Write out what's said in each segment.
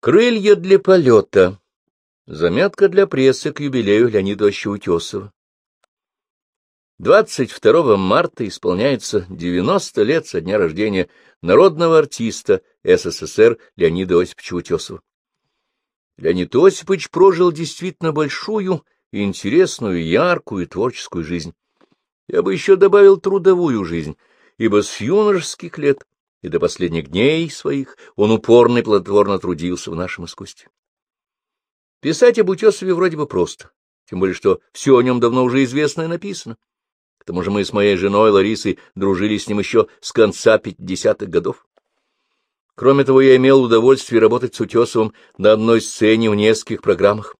Крылья для полета. Заметка для прессы к юбилею Леонида Утесова. 22 марта исполняется 90 лет со дня рождения народного артиста СССР Леонида Осиповича Утесова. Леонид Осипович прожил действительно большую, интересную, яркую и творческую жизнь. Я бы еще добавил трудовую жизнь, ибо с юношеских лет и до последних дней своих он упорно и плодотворно трудился в нашем искусстве. Писать об Утесове вроде бы просто, тем более что все о нем давно уже известно и написано. К тому же мы с моей женой Ларисой дружили с ним еще с конца 50-х годов. Кроме того, я имел удовольствие работать с Утесовым на одной сцене в нескольких программах.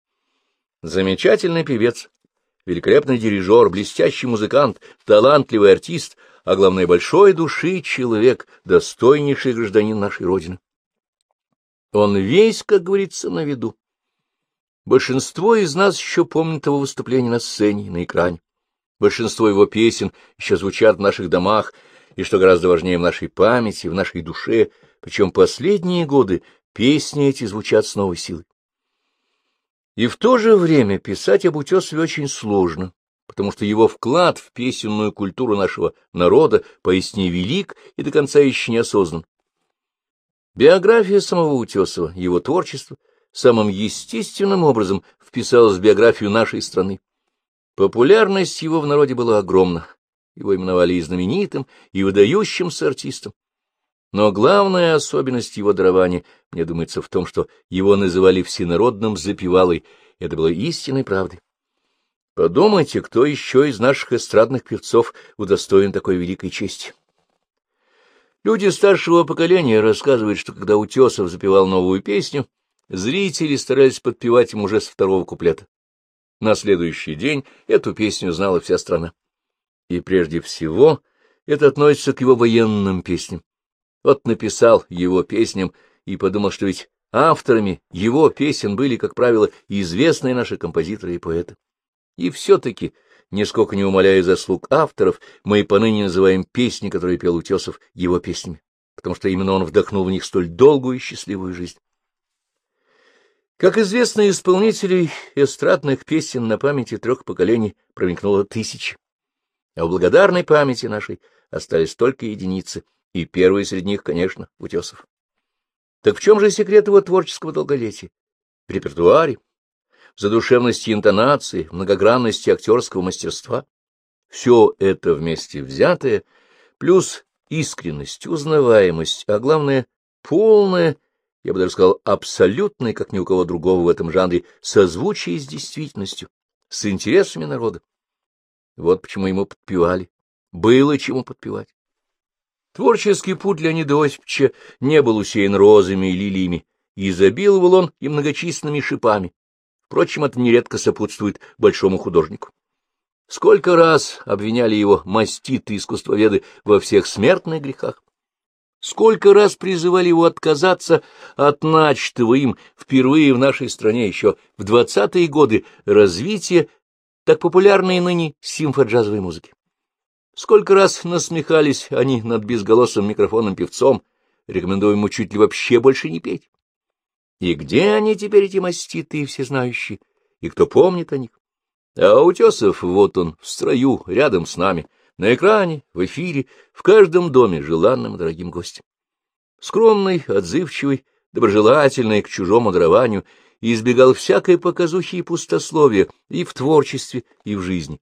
Замечательный певец, великолепный дирижер, блестящий музыкант, талантливый артист, а главное, большой души человек, достойнейший гражданин нашей Родины. Он весь, как говорится, на виду. Большинство из нас еще помнит его выступление на сцене, на экране. Большинство его песен еще звучат в наших домах, и, что гораздо важнее, в нашей памяти, в нашей душе, причем последние годы песни эти звучат с новой силой. И в то же время писать об Утесове очень сложно, потому что его вклад в песенную культуру нашего народа поистине велик и до конца еще не осознан. Биография самого Утесова, его творчество самым естественным образом вписалась в биографию нашей страны. Популярность его в народе была огромна, его именовали и знаменитым, и выдающимся артистом. Но главная особенность его дарования, мне думается, в том, что его называли всенародным запевалой, это было истинной правдой. Подумайте, кто еще из наших эстрадных певцов удостоен такой великой чести. Люди старшего поколения рассказывают, что когда Утесов запевал новую песню, зрители старались подпевать ему уже с второго куплета. На следующий день эту песню знала вся страна. И прежде всего это относится к его военным песням. Вот написал его песням и подумал, что ведь авторами его песен были, как правило, известные наши композиторы и поэты. И все-таки, нисколько не умаляя заслуг авторов, мы и поныне называем песни, которые пел Утесов, его песнями, потому что именно он вдохнул в них столь долгую и счастливую жизнь. Как известно, исполнителей эстрадных песен на памяти трех поколений промелькнуло тысячи, а в благодарной памяти нашей остались только единицы, и первый среди них, конечно, Утесов. Так в чем же секрет его творческого долголетия? В репертуаре, задушевности интонации, многогранности актерского мастерства. Все это вместе взятое, плюс искренность, узнаваемость, а главное, полное, я бы даже сказал, абсолютное, как ни у кого другого в этом жанре, созвучие с действительностью, с интересами народа. Вот почему ему подпевали. Было чему подпевать. Творческий путь Леонида Осиповича не был усеян розами и лилиями, изобиловал он и многочисленными шипами. Впрочем, это нередко сопутствует большому художнику. Сколько раз обвиняли его маститы искусствоведы во всех смертных грехах? Сколько раз призывали его отказаться от начатого им впервые в нашей стране еще в двадцатые годы развития так популярной ныне симфоджазовой музыки? Сколько раз насмехались они над безголосым микрофонным певцом, рекомендуя ему чуть ли вообще больше не петь? И где они теперь, эти маститы и всезнающие? И кто помнит о них? А Утесов, вот он, в строю, рядом с нами, на экране, в эфире, в каждом доме, желанным дорогим гостем. Скромный, отзывчивый, доброжелательный к чужому дарованию, избегал всякой показухи и пустословия и в творчестве, и в жизни.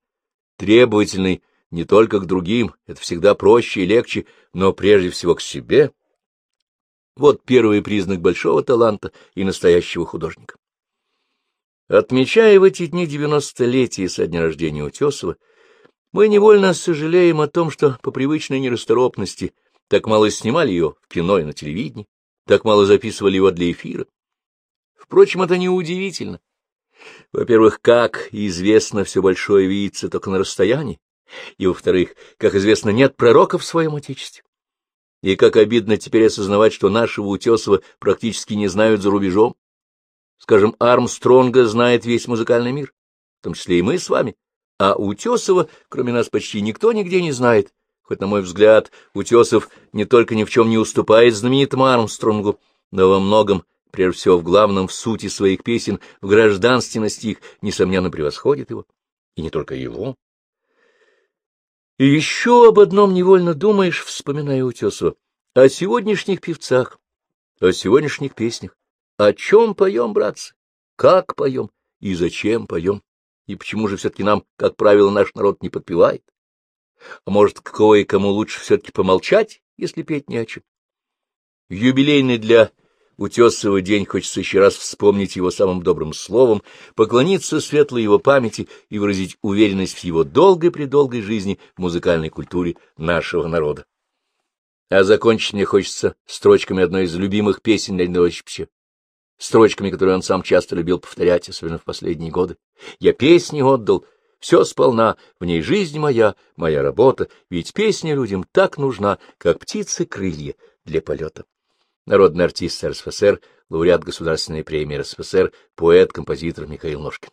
Требовательный не только к другим, это всегда проще и легче, но прежде всего к себе — вот первый признак большого таланта и настоящего художника. Отмечая в эти дни девяностолетие со дня рождения Утесова, мы невольно сожалеем о том, что по привычной нерасторопности так мало снимали ее в кино и на телевидении, так мало записывали его для эфира. Впрочем, это неудивительно. Во-первых, как известно, все большое видится только на расстоянии, и, во-вторых, как известно, нет пророка в своем Отечестве. И как обидно теперь осознавать, что нашего Утесова практически не знают за рубежом. Скажем, Армстронга знает весь музыкальный мир, в том числе и мы с вами. А Утесова, кроме нас, почти никто нигде не знает. Хоть, на мой взгляд, Утесов не только ни в чем не уступает знаменитому Армстронгу, но во многом прежде всего в главном в сути своих песен, в гражданственности их, несомненно, превосходит его. И не только его. И еще об одном невольно думаешь, вспоминая Утесова, о сегодняшних певцах, о сегодняшних песнях. О чем поем, братцы? Как поем? И зачем поем? И почему же все-таки нам, как правило, наш народ не подпевает? А может, кое кому лучше все-таки помолчать, если петь не о чем? Юбилейный для Утесова день хочется еще раз вспомнить его самым добрым словом, поклониться светлой его памяти и выразить уверенность в его долгой-предолгой жизни в музыкальной культуре нашего народа. А закончить мне хочется строчками одной из любимых песен Леонида Осиповича, строчками, которые он сам часто любил повторять, особенно в последние годы. «Я песни отдал, все сполна, в ней жизнь моя, моя работа, ведь песня людям так нужна, как птицы крылья для полета». Народный артист РСФСР, лауреат Государственной премии РСФСР, поэт, композитор Михаил Ножкин.